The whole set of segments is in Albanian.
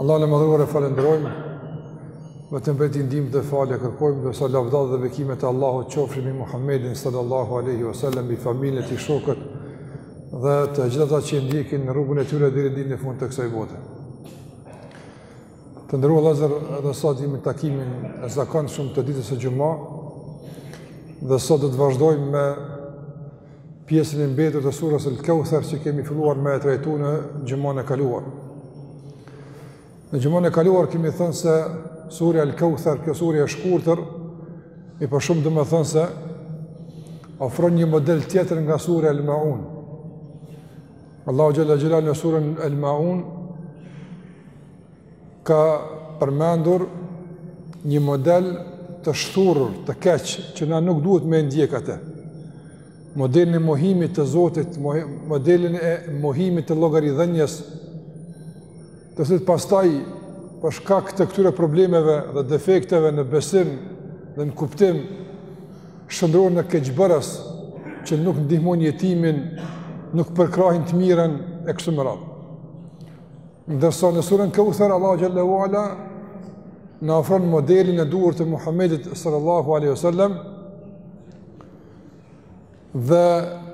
Allahun e madhëruar e falendrojmë, vetëm prej tij ndihmë dhe falje kërkojmë, dhe salavatet dhe bekimet e Allahut qofshin mbi Muhammedin sallallahu aleyhi wasallam, mbi familjen e tij, shokët, dhe të gjithë ata që e ndjekin rrugën e tyre deri ditën e fundit të kësaj bote. Të nderuar vëllezër, edhe sot jemi në takimin e zakonshëm të ditës së xhuma, dhe sot do të vazhdojmë me pjesën e mbetur të surës El Kauthar që kemi filluar me e trajtu në xhumanë e kaluar. Në xhumanë e kaluar kemi thënë se surja El Kauthar, kjo sure e shkurtër, e përshkon domethënë se ofron një model tjetër nga surja El Maun. Allahu xhelle xhelaluhu në surën El Maun ka përmendur një model të shthurur, të keq, që na nuk duhet me ndjek atë. Modelin e mohimit të Zotit, modelin e mohimit të llogaridhënies, të cilët pastaj për shkak të këtyre problemeve dhe defekteve në besim dhe në kuptim, shndërrohen në keqbërës që nuk ndihmojnë jetimin, nuk përkrahin të mirën e kështu me radhë. Ndërsa në suren Kauthar Allahu xhallahu ala na ofron modelin e duhur të Muhamedit sallallahu alaihi wasallam dhe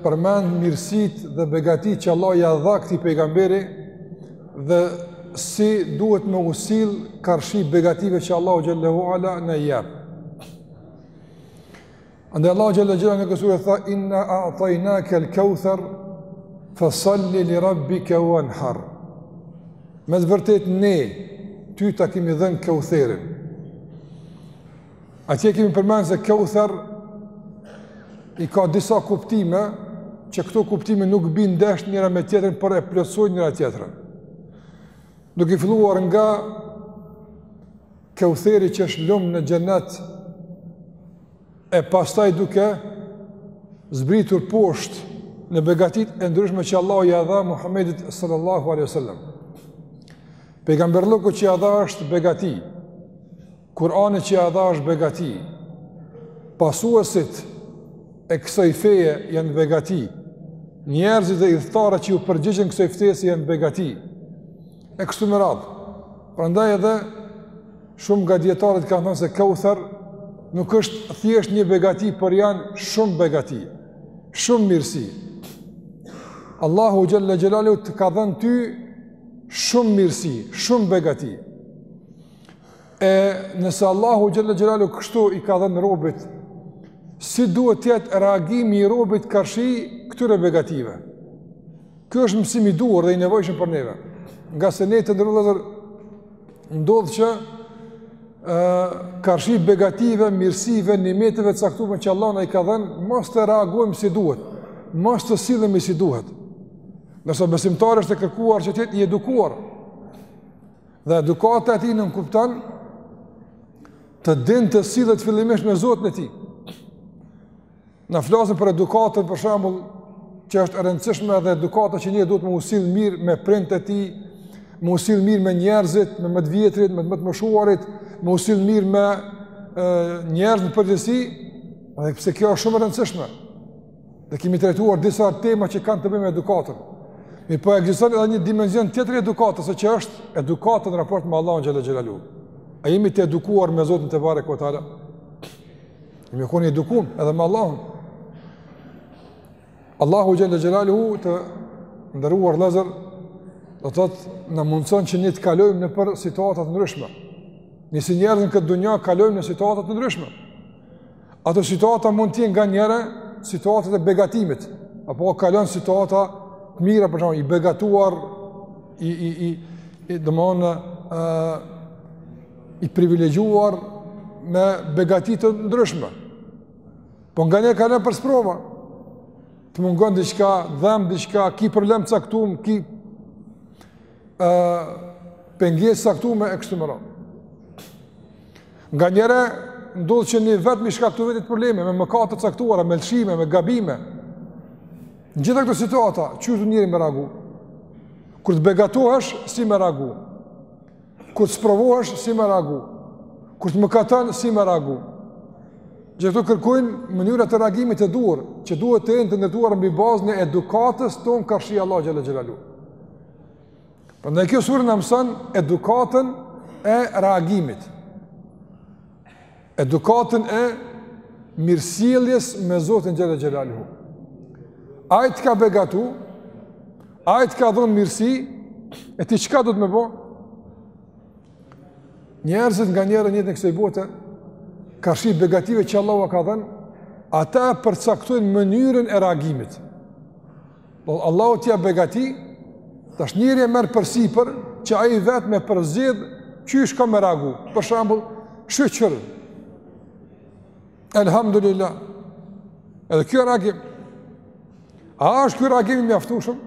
përmend mirësitë dhe begatitë që Allahu ia dha këtij pejgamberi dhe si duhet me u sjell karshi begative që Allahu xhallahu ala na jep. Andaj Allahu xhelle xhelaluhu në këtë sure tha, inna atajnakel keuthar, fa salli li rabbi ke uanhar. Me të vërtetë ne, ty ta kemi dhënë keutherin. Atje kemi përmend se keuthar i ka disa kuptime, që këto kuptime nuk bien ndesh njëra me tjetrën, por e plotësojnë njëra tjetrën. Duke filluar nga Keutheri që është lumë në xhennet, e pastaj duke zbritur poshtë në begatitë e ndryshme që Allahu ia dha Muhammedit sallallahu alaihi sallam. Pejgamberllëku që ia dha është begati, Kurani që ia dha është begati, pasuesit e kësoj feje janë begati, njerëzit dhe ithtarët që iu përgjigjen kësoj ftesë janë begati, E kështu me radhë. Prandaj edhe shumë nga dijetarët kanë thënë se Kauthar nuk është thjesht një begati, por janë shumë begati, shumë mirësi. Allahu xhalla xhelalu të ka dhënë ty shumë mirësi, shumë begati. E nëse Allahu xhalla xhelalu kështu i ka dhënë robit, si duhet të jetë reagimi i robit karshi këtyre begative? Ky është mësim i duhur dhe i nevojshëm për neve. Ngase ne të nderuar vëllezër ndodh që ë karshi begative, mirësive, nimeteve të caktuara që Allah na i ka dhënë, mos të reagojmë si duhet, mos të sillemi si duhet. Ndërsa besimtari është e kërkuar që të jetë i edukuar, dhe edukata e tij nënkupton të din të sillet fillimisht me Zotin e tij. Na flasim për edukatën për shembull që është e rëndësishme edhe edukata që njeri duhet me u sill mirë me prindët e tij, me u sill mirë me njerëzit, me më të vjetrit, me më të moshuarit, me u sill mirë me njerëz në përgjithësi, edhe pse kjo është shumë e rëndësishme. Ne kemi trajtuar disa tema që kanë të bëjnë me edukatën. Mirëpo ekziston edhe një dimension tjetër i edukatës, që është edukata në raport me Allahun xhel-le xhelaluhu. A jemi të edukuar me Zotin tebareke ve teala? Me kon i edukum edhe me Allahun. Allahu xhel-le xhelaluhu të nderuar vëllezër, do të thotë na mundëson që ne të kalojmë nëpër situata të ndryshme. Ne si njerëz në këtë dunja kalojmë në situata të ndryshme. Ato situata mund të jenë nganjëherë situatat e begatimit, apo kalon situata të mira për shembull i begatuar i i i, i domthonë ë i privilegjuar me begati të ndryshme. Po nganjëherë kalon nëpër sprova, të mungon diçka, dhem diçka, ki problem të caktum, ki uh, pengesë caktume e kështu me radhë. Nganjëherë, ndodh që njeri vetë me i shkaktu vetit probleme, me mëkate të caktuara, me lëshime, me gabime. Në gjitha këto situata, qysh duhet njeri me reagu? Kur të begatohesh, si me reagu? Kur të sprovohesh, si me reagu. Kur të mëkaton, si me reagu. Gjithë këto kërkojnë mënyra të reagimit të duhur, që duhet të jenë të ndërtuar mbi bazën e edukatës tonë karshi Allahut xhel-le xhelaluhu. Prandaj kjo sure na mëson edukatën e reagimit. Edukatën e mirësjelljes me Zotin xhel-le xhelaluhu. Ai të ka begatu, ai të ka dhënë mirësi, e ti çka do ti me bo? Njerëzit nganjëherë në jetën e kësaj bote, karshi begative që Allahu ua ka dhënë, ata e përcaktojnë mënyrën e reagimit. Po Allahu të dha begati, tash njeri e merr përsipër që ai vetë me përzgjedh qysh ka me reagu. Për shembull, shyqyr. Elhamdulillah. Edhe kjo reagim. A është ky reagim i mjaftueshëm?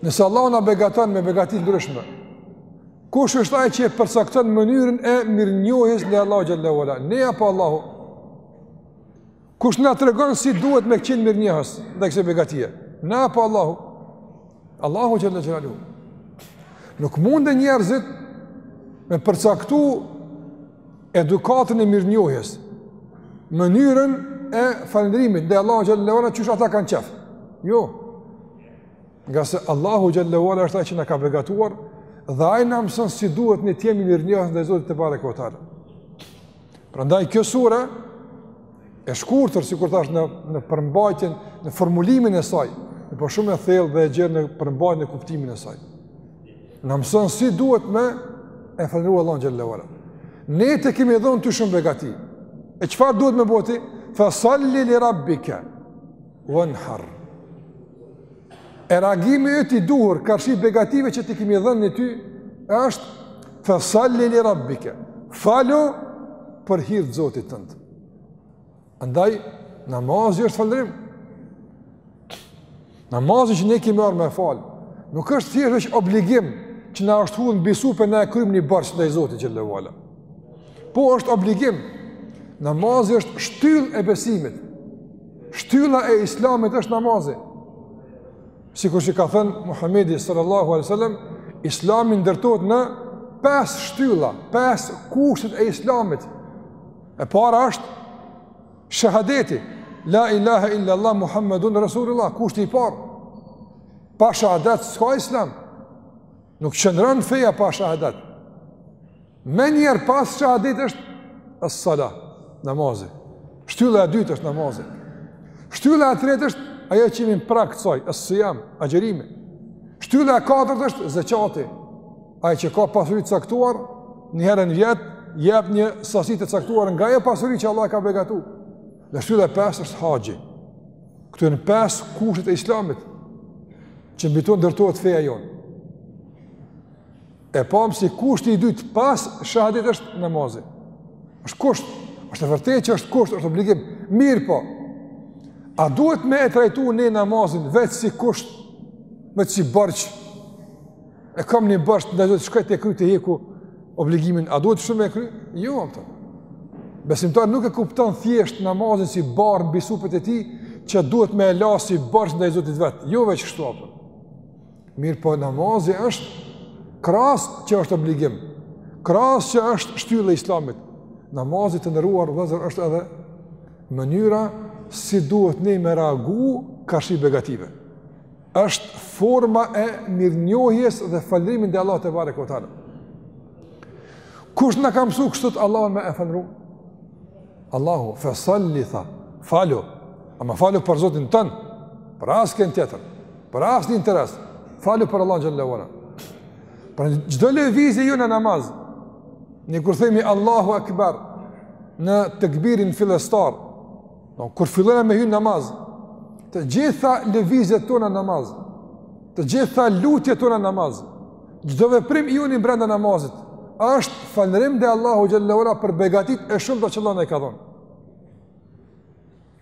Nëse Allahu na begaton me begati të ndryshme, kush është ai që e përcakton mënyrën e mirënjohjes ndaj Allahut xhel-le ve ala? Ne apo Allahu? Kush na tregon si duhet me qenë mirënjohës ndaj kësaj begatie? Na apo Allahu? Allahu xhel-le xhelaluhu. Nuk munden njerëzit me përcaktu edukatën e mirënjohjes, mënyrën e falendrimit, ndaj Allahut xhel-le ve ala qysh ata kanë qejf. Jo. Ngase Allahu xhel-le ve ala është ai që na ka begatuar, dhe ai na mëson si duhet ne të jemi mirënjohës ndaj Zotit tebareke ve teala. Prandaj kjo sure e shkurtër sikur thash në në përmbajtjen, në formulimin e saj, po shumë e thellë dhe e gjerë në përmbajtjen e kuptimin e saj. Na mëson si duhet me e falënderuar Allahun xhel-le ve ala. Ne t'i kemi dhënë ty shumë begati. E çfarë duhet me bë ti? Fesalli li rabbike. Venhar. E reagimi i duhur, karshi begative që t'i kemi dhënë ne ty, është fësalli li rabbike, falu për hir të Zotit tënd. Andaj, namazi është falënderim. Namazi që ne kemi ardhë me fal, nuk është thjesht obligim që na është hudh mbi supe, na e krym një borxh ndaj Zotit xhel-le ve ala. Po është obligim, namazi është shtyllë e besimit, Shtylla e islamit është namazi. Sikur që ka thënë Muhammedi sallallahu alejhi ve selam, islami ndërtohet në pesë shtylla, pesë kushtet e islamit. E para është shahadeti, la ilaha illa Allah Muhammedun Rasulullah, kushti i parë. Pa shahadet, s'ka islam. Nuk qëndron feja pa shahadet. Menjëherë pas shahadetit është as sala, namazi. Shtylla e dytë është namazi. Shtylla e tretë është ajo që jemi në prag të saj, as-siyam, agjërimi. Shtylla e katërt është zeqati. Ai që ka pasuri të caktuar, një herë në vit jep një sasi të caktuar nga ajo pasuri që Allahu e ka begatu. Dhe shtylla e pestë është haxhi. Këto janë pesë kushtet e Islamit që mbi to ndërtohet feja jonë. E pamë se kushti i dytë pas shahadetit është namazi. është kusht, është e vërtetë që është kusht, është obligim. Mirëpo, a duhet me e trajtu ne namazin veç si kusht, veç si borxh, e kam një borxh ndaj Zotit, shkoj ta kry, ta heku obligimin, a duhet kështu me e kry? Jo, aspak. Besimtari nuk e kupton thjesht namazin si barrë mbi supet e tij, që duhet me e la si borxh ndaj Zotit të vet. Jo veç kështu, aspak. Mirë po namazi është krahas që është obligim, krahas që është shtyllë e islamit. Namazi të nderuar vllezër është edhe mënyra si duhet ne me reagu karshi begative. është forma e mirënjohjes dhe falënderimit ndaj Allahut tebareke ue teala. Kush na ka msu kështu? Vet Allahu me e falënderu? Allahu, fesalli tha, falu, ama falu për zotin tënd, për asken tjetër. Për asnjë interes. Falu për Allahun xhelle ue ala. Pra çdo lëvizje jona në namaz. Ne kur themi Allahu Akbar në tekbirin fillestar, dmth kur fillojmë me hy n namaz, të gjitha lëvizjet tona n namaz, të gjitha lutjet tona n namaz, çdo veprim i joni brenda namazit, është falënderim ndaj Allahut xhelle ue ala për begatit e shumta që Allahu na i ka dhonë.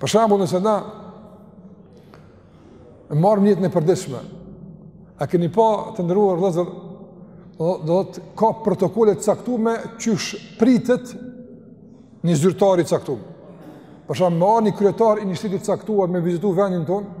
Për shembull, nëse na e marrim n jetën e përditshme, a këni pa të nderuar vllezër, do me thënë ka protokolle t caktume qysh pritet një zyrtar i caktum. Për shembull, me ardh një kryetar i një shteti t caktuar me vizitu vendin tonë,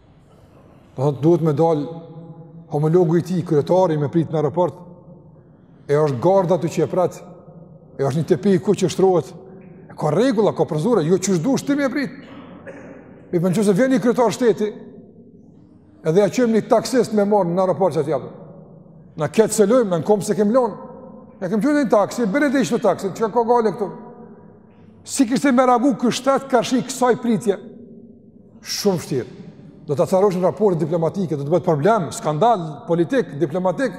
Dmth duhet me dal homologu i tij, kryetari me pritë në aeroport. E është garda aty që e pret. E është një tepih i kuq që shtrohet. Ka rregulla, ka procedura, jo qysh dush ti me e pritë. Mirëpo nëse vjen një kryetar shteti, edhe ja çojmë një taksist me e marrë në aeroport që t'jabë. Na n ket s'e lojmë, na n komë s'e kem lonë. Ja kem çu një taksi, bre, taksi, çka ka gajle këtu. Si kishte me reagu ky shtet karshi kësaj pritje? Shumë vshtirë. Do të acaroheshin raportet diplomatike, do të bëhet problem, skandal, politik, diplomatik.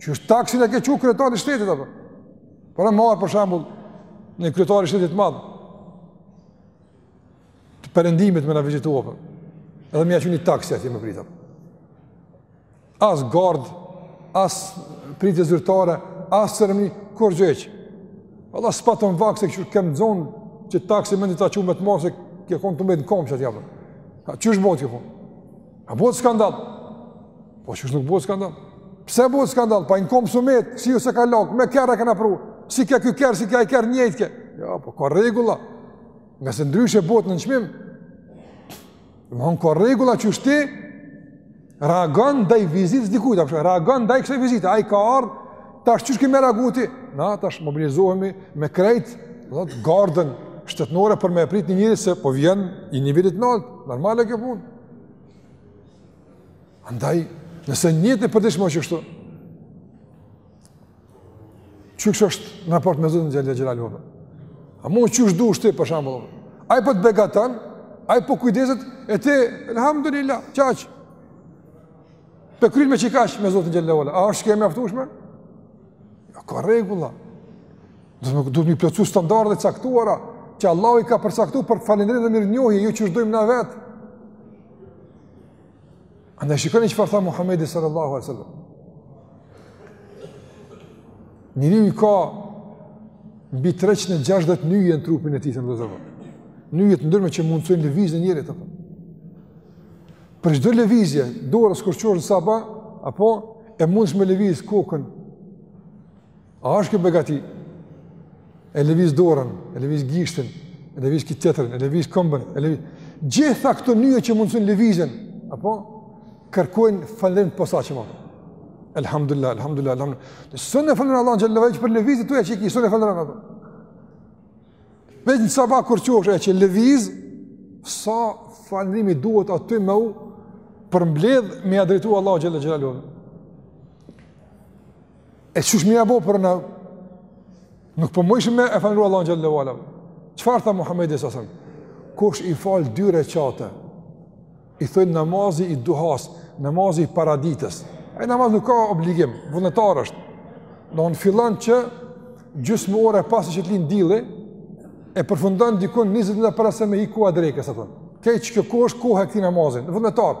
Qysh taksin ia ke çu kryetarit t shtetit, apo. Po e marr, për shembull, një kryetar i shtetit t madh. Të perëndimit me na vizitu, apo. Edhe me ia çu një taksi atje me e pritë, apo. As gardë, as pritje zyrtare, as ceremoni, kurrgjë hiç. Allah shpëtoftë, vallahi se që kem zon qe taksi me ta çu, me mos e ke kon të mbet në komë atje apo. A qysh bëhet kjo? A bëhet skandal? Po qysh nuk bëhet skandal. Pse bëhet skandal? Po në komë s'ka met, s'osht u lodh, me kerr e kanë pru. Si ka ky kerr, si ka ai kerr njëjtë. Jo, po ka rregulla. Ngase ndryshe bëhet nënçmim. Domethënë ka rregulla qysh ti reagon ndaj vizitës dikujt, apo si reagon ndaj kësaj vizite, ai ka ardhë, tash qysh ke me reagu ti? Na, tash mobilizohemi me krejt, dmth gardën shtetnore për me pritë një njeri se po vjen i nivelit naltë, normale kjo punë. Andaj, nëse n jetën e përditshme osht kështu, Qysh është në raport me Zotin xhele xhelaluhu A mund qysh dush ti për shembull Ai po të begaton Ai po kujdeset E ti, elhamdulillah, qaq Po e kryn me qikaq me Zotin xhele ve ala A është e mjaftushme? Ja, jo, ka rregulla Domethënë duhet me i plotësu standardet e caktuara Që Allahu i ka përcaktu për falenderim dhe mirënjohje Jo qysh dojmë na vetë Andaj shikoni çfarë tha Muhamedi sallallahu alaihi wasallam. Njeriu i ka mbi 360 nyje në trupin e tij të ndërtuar. Nyje të ndryshme që mundësojnë lëvizjen e njeriut apo. Për çdo lëvizje, dora kur çohesh në sabah, apo e mundsh me lëviz kokën. A është kjo begati? E leviz dorën, e leviz gishtin, e leviz këtë tjetrin, e leviz këmbën, e leviz... Gjitha këto nyje që mundësojnë levizjen, apo? Kërkojnë falënderim të posaçëm, apo? Elhamdulillah, elhamdulillah, elhamdulillah. S'un e falënderon Allahun xhele ve ala për levizjet e tua që i ki, s'un e falënderon Allahun. Veç në sabah kur çohesh e që leviz, sa falënderime duhet aty me u përmbledh me ia drejtu Allahut xhele ve ala. E qysh me ia bo pra? Nuk po mujmë me e falënderu Allahun xhele ve ala. Çfarë tha Muhamedi sallallahu alaihi wasallam? Kush i fal dy reqate? I thojnë namazi i duhas, namazi i paraditës. Ai namaz nuk ka obligim, vullnetar është. Domethënë fillon që gjysmë ore pasi që të lind dilli e përfundon diku 20 minuta para se me hi koha e drekës apo. Krejt kjo kohë është koha e këtij namazi. Vullnetar.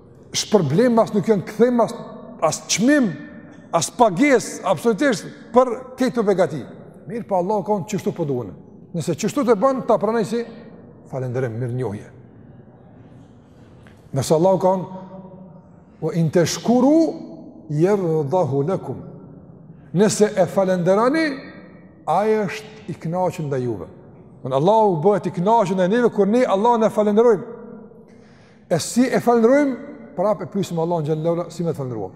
shpërblim, as nuk janë kthim, as, as çmim, as pagesë, absolutisht, për këto begati. Mirëpo Allahu ka thonë qështu po duhen. Nëse qështu ti e ban, ta pranoj si, falenderim, mirënjohje. Ndërsa Allahu ka thonë, ue in teshkuru, jerdahu lekum. Nëse e falenderoni, Ai është i knaqur ndaj juve. Domethënë Allahu bëhet i knaqur ndaj neve, kur ne Allahun e falenderojmë. E si e falënderojmë? Prapë e pyesim Allahun xhele ve ala si me të falënderu.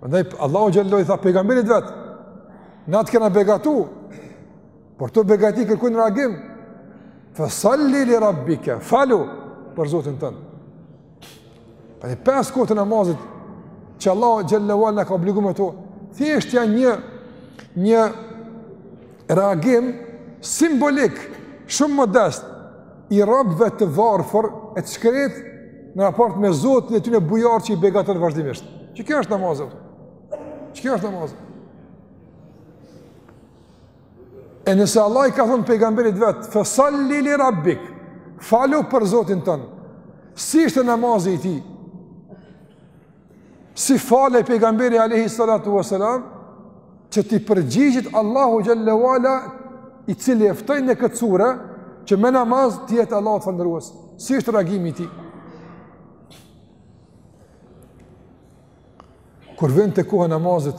Prandaj Allahu xhele ve ala i tha pejgamberit vet, "Na të kena begatu, por këto begati kërkojnë reagim. Fa salli li rabbika, falu për Zotin tënd." Pra pesë kohët e namazit që Allahu xhele ve ala na ka obligu me to, thjesht janë një një Reagim simbolik, shumë modest, i robëve të varfër e të shkretë në raport me Zotin e tyne bujar që i begaton vazhdimisht. Qekjo është namazi. Qekjo është namazi. E nëse Allahu i ka thonë pejgamberit vetë, fesalli li rabbik, falu për Zotin tënd, si ishte namazi i tij, Si falej pejgamberi alayhi salatu wasalam që t'i përgjigjet Allahut xhel-le ue ala i cili e ftoi në këtë sure që me namaz të jetë Allahut falënderues. Si është reagimi i tij? Kur vinte koha namazit,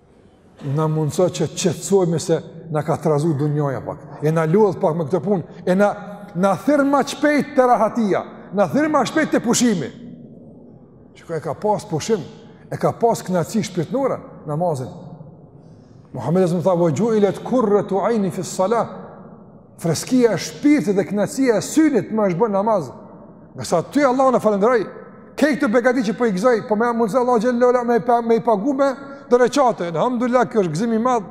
Na mundso që të qetësohemi se na ka trazu dunjaja pak. E na lodh pak me këtë punë, e na na thirr më shpejt te rahatia, na thirr më shpejt te pushimi. Shiko e ka pas pushim, e ka pas kënaqësi shpirtërore namazin. Muhamedi sallallahu alaihi wasallam tha: "Wa ju'ilat kurratu 'aini fi s-salah." Freskia e shpirtit dhe kënaqësia e synit më është bë në namaz. Ngase aty Allahun e falënderoj. Krejt këto begati që po i gëzoj, po ma mundëson Allahu xhel-le ue ala me i pagu me do reqate. Alhamdulillah, kjo është gëzim i madh.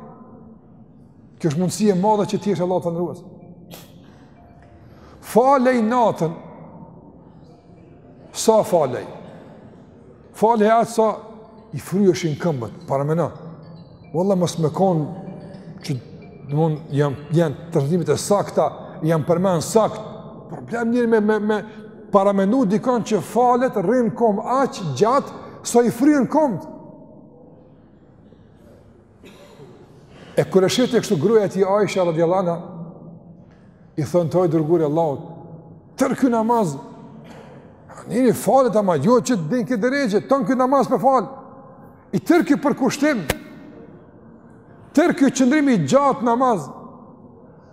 Kjo është mundësi e madhe që t'jesh Allahut falënderues. Falej natën. Sa falej? Falej aq sa i fryheshin këmbët, paramendo. Valla mos me konë që domethënë, janë transmetimet e sakta, janë përmend sakt. Problem njeri me, me, me paramenu dikon që falet rrin n'kom aq gjatë sa i fryhen këmbët. E kur e shihte kështu gruaja e tij Aisha radhiyallahu anha i thonte o i dërguari i Allahut, tërë ky namaz. Njeri falet ama jo qe deri n'këtë derexhe, ton ky namaz për falë. I tërë ky përkushtim. Tërë ky qëndrim i gjatë në namaz.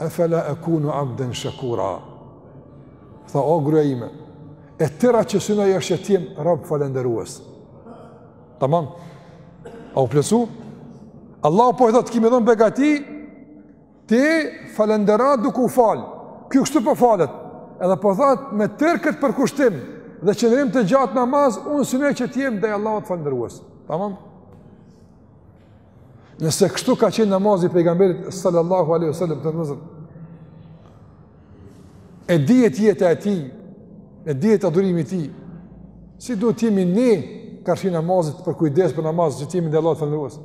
Efela ekunu abden shekura. Tha, o gruja ime, e tëra që synoj është që t'jem rob falënderues. Tamam. A u plotsu? Allahu po i thotë, t'kemi dhënë begati, ti falëndero duke u falë. Ky kështu po falet. Edhe po thotë, me tërë këtë përkushtim dhe qëndrim të gjatë në namaz, unë synoj që t'jem ndaj Allahut falënderues. Tamam. Nëse kështu ka qenë namazi i pejgamberit sallallahu alaihi wasallam të nderuar. E dihet jeta e tij, e dihet adhurimi i tij. Si duhet të jemi ne karshi namazit për kujdes për namaz që t'jemi ndaj Allahut falënderues.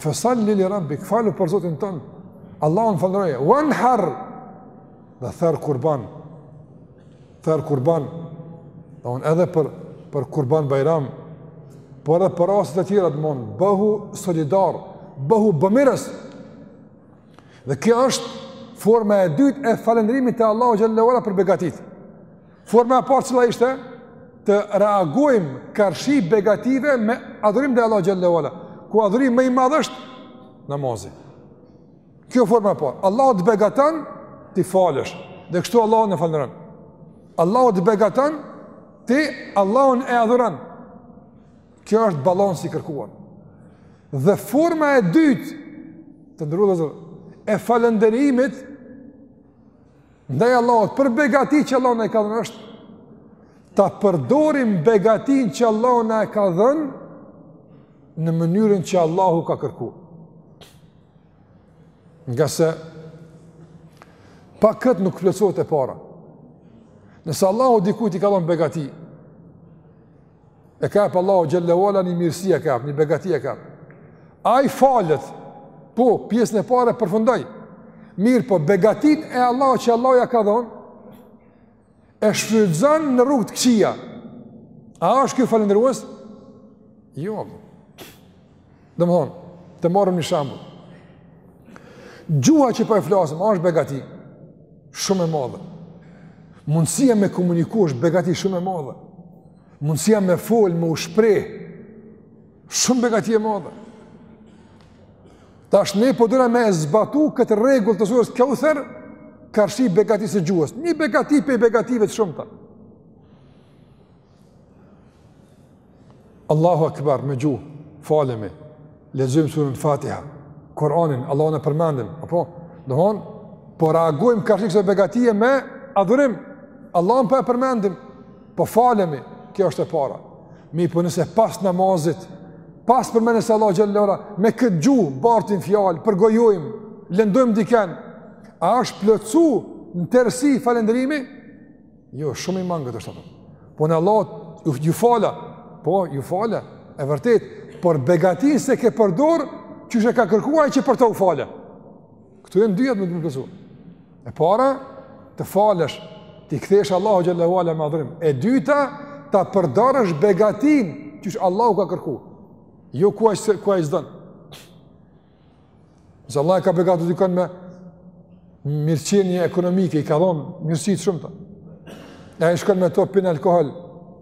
Fasalli li rabbik, falu për Zotin tënd. Allahun falënderoje. Wanhar. Dhe ther kurban. ther kurban, domthon edhe për për kurban bajram, por edhe për raste të tjera domthon bëhu solidar, bëhu bëmirës. Dhe kjo është forma e dytë e falënderimit te Allahu xhel-le ue ala për begatitë. Forma e parë cila ishte të reagojmë karshi begative me adhurim ndaj Allahut xhel-le ue ala, ku adhurimi më i madh është namazi. Kjo forma e parë, Allahu të begaton ti falesh. Dhe kështu Allahun e falënderon. Allahu të begaton ti Allahun e adhuron. Kjo është balanci i kërkuar. Dhe forma e dytë e falënderimit ndaj Allahut për begati që Allahu na ka dhënë është ta përdorim begatinë që Allahu na ka dhënë në mënyrën që Allahu ka kërkuar. Ngase pa këtë nuk plotësohet e para. Nëse Allahu dikujt i ka dhënë begati, e ka prej Allahu xhelle ve ala një mirësi e ka, një begati e ka. Ai falet, po, pjesën e parë e përfundoi, mirëpo, begatinë e Allahut që Allahu ia ka dhënë, e shfrytëzon në rrugë të këqija. A është ky falënderues? Jo. Domthon, të marrim një shembull. Gjuha që po e flasim, a është begati? Shumë e madhe. Mundësia me komunikuar është begati shumë e madhe. Mundësia me fol, me u shpreh, shumë begati e madhe. Tash ne po dom me zbatu këtë rregull të surës Keuther karshi begatisë së gjuhës. Një begati prej begative të shumta. Allahu akbar me gjuhë. Falemi. Lexojmë surën Fatiha. Kur'anin, Allahun e përmendim. Apo, domthon, po reagojmë karshi kësaj begatie me adhurim. Allahun po e përmendim. Po falemi, kjo është e para. Mirëpo nëse pas namazit, pas përmendjes së Allahut xhelle ve ala, me këtë gjuhë, bartim fjalë, përgojojmë, lëndojmë dikën, a është plotësu në tërësi falënderimi? Jo, shumë i mangët është ato. Po unë Allahut, iu, iu fala, po, iu fale, e vërtetë, por begatinë s'e ke përdor, qysh e ka kërku Ai që për të u fale. Këtu janë dyjat me u plotësu. E para, të falesh, t'i kthehesh Allahut xhelle ve ala me adhurim. E dyta, ta përdorësh begatinë qysh Allahu ka kërku. Jo ku ai ku ai s'don. Nëse Allahu e ka begatu dikën me mirëqenie ekonomike, i ka dhënë mirësi të shumta. Ai shkon me to pin alkool,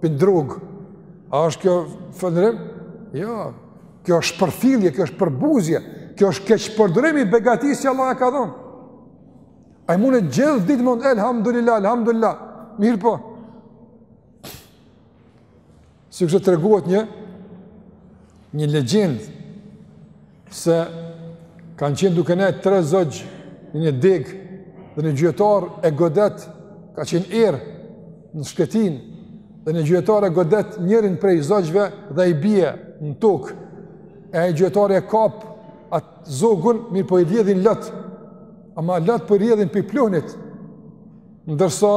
pin drogë. A është kjo falënderim? Jo. Kjo është përfillje, kjo është përbuzje, kjo është keqpërdorim i begatisë që Allahu ia ka dhënë. Ai munet gjithë ditën me thonë, elhamdulillah, elhamdulillah, mirëpo. Sikurse tregohet një, një legjendë, se kanë qenë duke nejt tre zogj, në një degë, dhe një gjuetar e godet, ka qenë erë në shkretinë, dhe një gjuetar e godet njërin prej zogjve dhe i bie në tokë, e gjuetari e kap atë zogun, mirë po i rrjedhin lot, ama lot po i rrjedhin prej plonit, ndërsa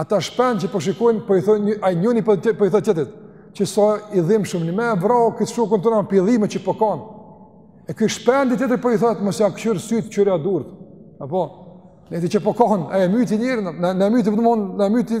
ata shpend që po shikojnë, po i thonë, ai njëni po, po i thotë tjetrit, që sa i dhimshëm, na e vrau, këtë shokun tonë, prej dhime që po kanë, e ky shpendi tjetër po i thotë, mos ja kqyr sytë, kqyrja durët, apo, le ti që po kan, ai e myti njërin, na, na myti, na myti,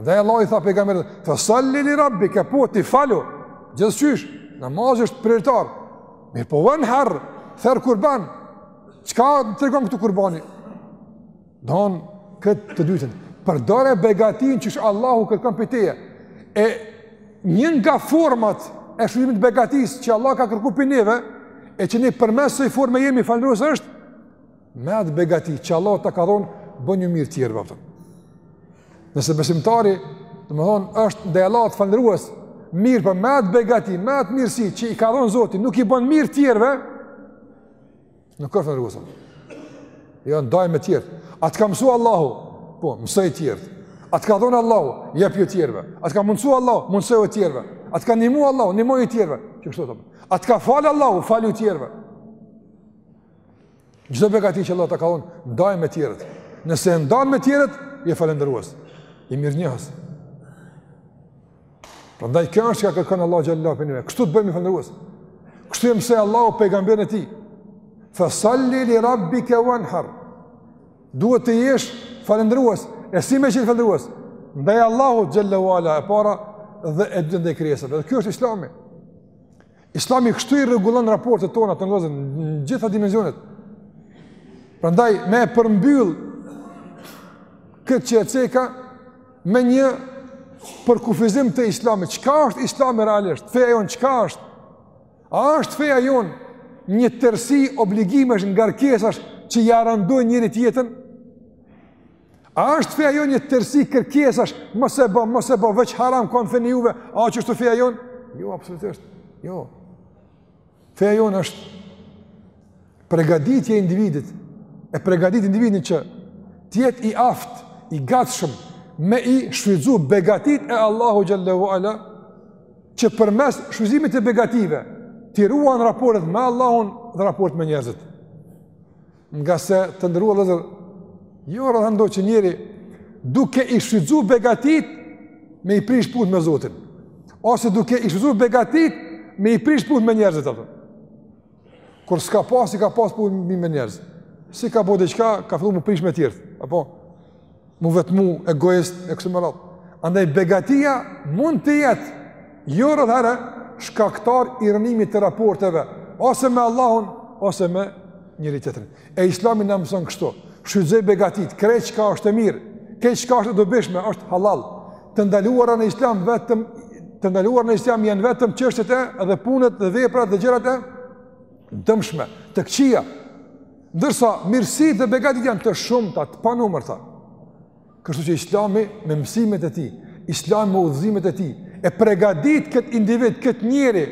Dhe Allah i tha pejgamberit, "Fa salli li rabbika, pra ti falu." Gjithsesi, namazi është prioritar. Mirëpo venhar, ther kurban. Çka të tregon këtu kurbani? Don këtë të dytën. Përdore begatin që Allahu kërkon prej teje. E një nga format e shfrytëzimit të begatisë që Allah ka kërku prej neve, e që ne përmes asaj forme jemi falënderues është, Me atë begati që Allah të ka dhonë, bëni mirë tjerëve, domethënë. Nëse besimtari, domethonë, është ndaj Allahut falënderues, mirëpo me atë begati, me atë mirësi që i ka dhonë Zoti, nuk i bën mirë tjerëve, nuk është falënderues. Jo, ndaje me tjerët. A të ka mësu Allahu? Po, mësoji tjerët. A të ka dhonë Allahu? Jepju tjerëve. A të ka mundësu Allahu? Mundësoju tjerëve. A të ka nimu Allahu? Nimoju tjerëve. Që kështu të më. A të ka falë Allahu? Falju tjerëve. Çdo begati që Allah ta ka dhënë, ndaje me tjerët. Nëse e ndan me tjerët, je falendërues. I mirënjohës. Prandaj kjo është çka kërkon Allah xhallahu te ala. Kështu të bëhemi falendërues. Kështu e mëson Allahu pejgamberin e tij. Fa salli li rabbika wanhar. Duhet të jesh falendërues. E si me qenë falendërues? Ndaj Allahu xhallahu ala e para dhe e dyta ndaj krijesave. Dhe ky është Islami. Islami kështu i rregullon raportet tona tona, zën në gjitha dimensionet. Prandaj me e përmbyll këtë që e ceka me një përkufizim të Islamit. Çka është Islami realisht? Feja jonë çka është? A është feja jonë një tërësi obligimesh, ngarkesash që ja randojnë njeriut jetën? A është feja jonë një tërsi kërkesash, mos e bo, mos e bo, veç haram kanë feja juve, a kjo është feja jonë? Jo, absolutisht, jo. Feja jonë është pregaditje e individit, e pregadit individin që të jetë i aftë, i gatshëm, me i shfrytëzu begatitë e Allahut xhelle ve ala, që përmes shfrytëzimit të begative, t'i ruan raportet me Allahun dhe raportet me njerëzit. Ngase të nderuar vëllezër, jo rrallë ndodh që njeri duke i shfrytëzu begatitë me i prish punët me Zotin. Ose duke i shfrytëzu begatitë me i prish punët me njerëzit. Atëm. Kur s'ka pas, i ka pas punë me njerëzit. Si ka bo diçka, ka fillu me i prish me tjerët. Apo? mu vetmu, egoist, e kështu me radhë. Andaj, begatia mund të jetë, jo rrallëherë, shkaktar i rrënimit të raporteve, ose me Allahun, ose me njëri-tjetrin. E islami na mëson kështu, shfrytëzoji begatitë, krejt çka është e mirë, krejt çka është e dobishme, është halal, të ndaluara në islam vetëm, të ndaluara në islam janë vetëm çështjet e, edhe punët dhe veprat dhe gjërat e dëmshme, të këqija, Ndërsa, mirësitë dhe begatitë janë të shumta, të panumërta. Kështu që islami me mësimet e tij, islami me udhëzimet e tij, e pregadit këtë individ, këtë njeri,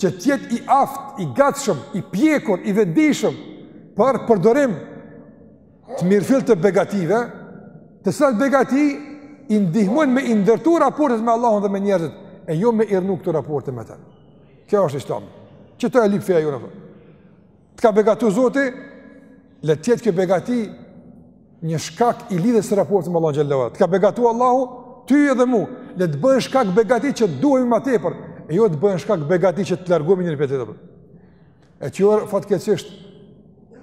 që të jetë i aftë, i gatshëm, i pjekur, i vetëdijshëm, për përdorim të mirëfilltë të begative, të cilat begati i ndihmojnë me i ndërtu raportet me Allahun dhe me njerëzit, e jo me i rrënu këto raporte me ta. Ky është islami. Qito e lyp feja ju në fërë. Të ka begatu Zoti, le të jetë kjo begati një shkak i lidhjes së raporteve me Allahun xhelle Të ka begatu Allahu, ty edhe mu, le të bëhen shkak begati që të duhemi ma tepër, e jo të bëhen shkak begati që të largohemi njëri prej tjetrit. E që jo, fatkeqësisht,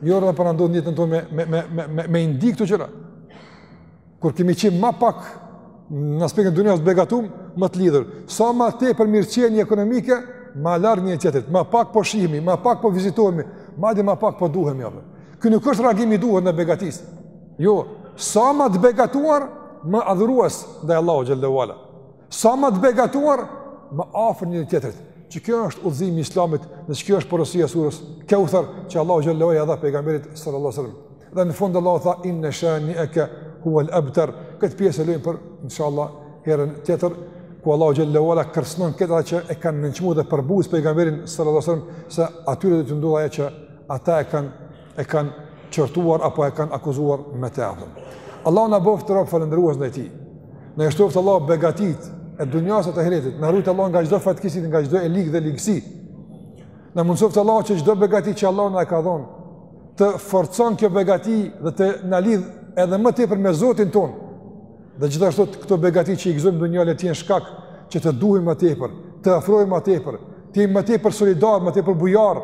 jo rrallëherë po na ndodh në jetën tonë me, me, me, me, me, me i ndi këto gjëra. Kur kemi qenë ma pak në aspektin e dunjas të begatum, më të lidhur. Sa ma tepër mirëqenje ekonomike, ma larg njëri-tjetrit, ma pak po shihemi, ma pak po vizitohemi, madje ma pak po duhemi. Apo. Ky nuk është reagimi i duhur ndaj begatisë. Jo, sa ma të begatuar, më adhurues ndaj Allahut xhelle ue ala. Sa më të begatuar, më afër njëri-tjetrit. Qiky është udhëzimi i Islamit, dhe qikjo është porosia e surës Kauthar që Allahu xhallahu ala ia dha pejgamberit sallallahu alajhi wasallam. Dhe në fund Allahu tha inna shani'aka huwa al-abtar. Këtë pjesë e lëmë për inshallah herën tjetër ku Allahu xhallahu ala kërcënon këta që e kanë nënçmuar dhe përbuz pejgamberin sallallahu alajhi wasallam se atyre do t'u ndodhë ajo që ata e kanë e kanë qortuar apo e kanë akuzuar me të. Allahu na bëftë robër falënderues ndaj tij. Na i shtoftë Allah begatitë e dunjasë e të ahiretit, na rujtë Allah nga çdo fatkeqësi, nga çdo e ligë dhe ligësi. Na mundësoftë Allah që çdo begati që Allahu na e ka dhonë, të na forcojë kjo begati dhe të na lidhë edhe më tepër me Zotin tonë. Dhe gjithashtu këto begati që i gëzojmë në dunja le të jenë shkak që të duhemi më tepër, të afrohemi më tepër, të jemi më tepër solidarë, më tepër bujarë,